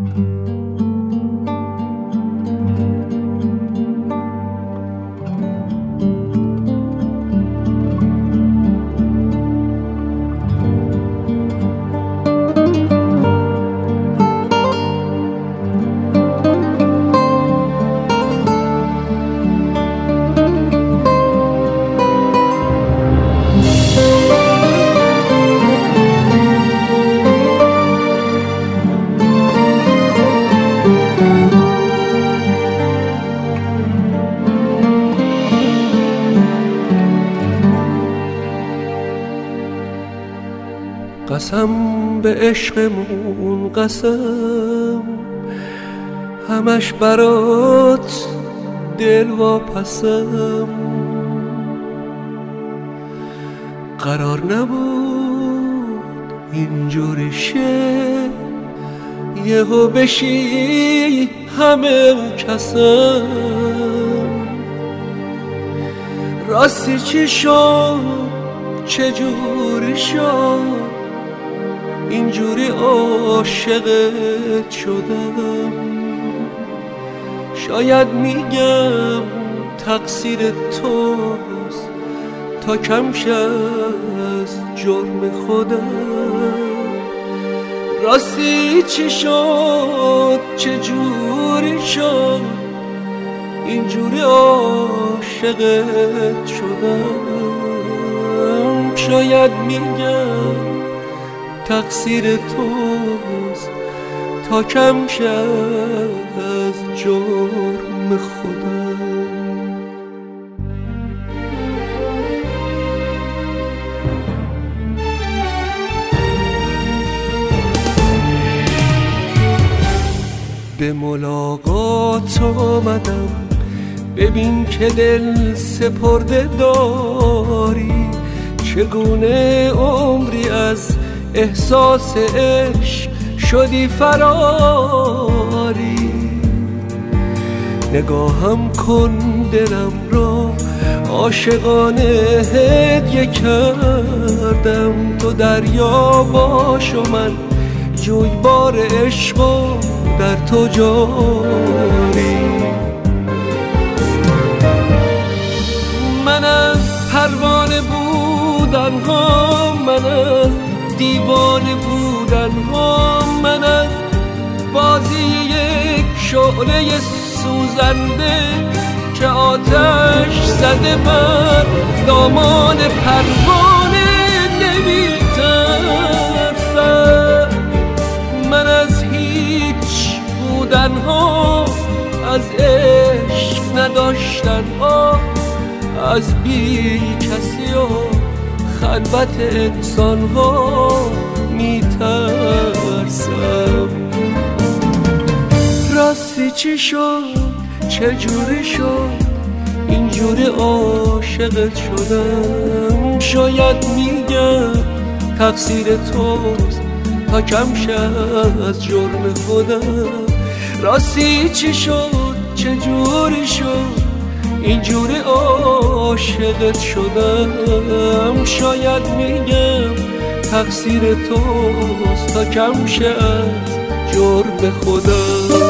Mm-hmm. قسم به عشقمون قسم. همش برات دل واپسم. قرار نبود اینجوری شه یهو بشی همه کسم. راستی چی شد؟ چجوری شد؟ اینجوری عاشقت شدم. شاید میگم تقصیر توست تا کمش از جرم خودم. راستی چی شد؟ چه جوری شد؟ اینجوری عاشقت شدم. شاید میگم تقصیر توست تا کم از جرم خودم به ملاقات آمدم. ببین که دل سپرده داری. چگونه عمری از احساس عشق شدی فراری. نگاهم کن دلم را عاشقانه هدیه کردم تو دریا باش و من جویبار عشق و در تو جاری. من از پروانه بودن ها من از دیوانه بودن ها من از بازی یک شعله سوزنده که آتش زده بر دامان پروانه نمیترسم. من از هیچ بودن ها از عشق نداشتن ها از بی کسی ها خلوت انسان ها میترسم. راستی چی شد؟ چجوری شد؟ اینجوری عاشقت شدم. شاید میگم تقصیر توست تا کم از جرم خودم. راستی چی شد؟ چجوری شد؟ اینجوری عاشقت شدم شاید میگم تقصیر توست تا کم از جرم خودم.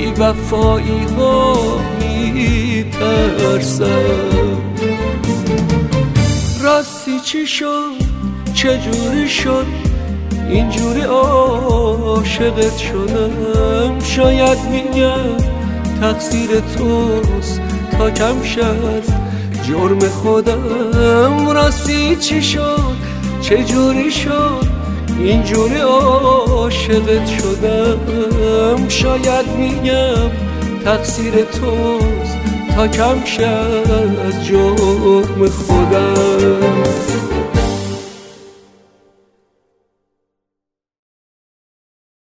بی وفایی ها میترسم. راستی چی شد؟ چجوری شد؟ اینجوری عاشقت شدم. شاید میگم تقصیر توست تا کم شد. جرم خودم. راستی چی شد؟ چجوری شد؟ اینجوری عاشقت شدم. شاید میگم تقصیر توست تا کم شد جرم خودم.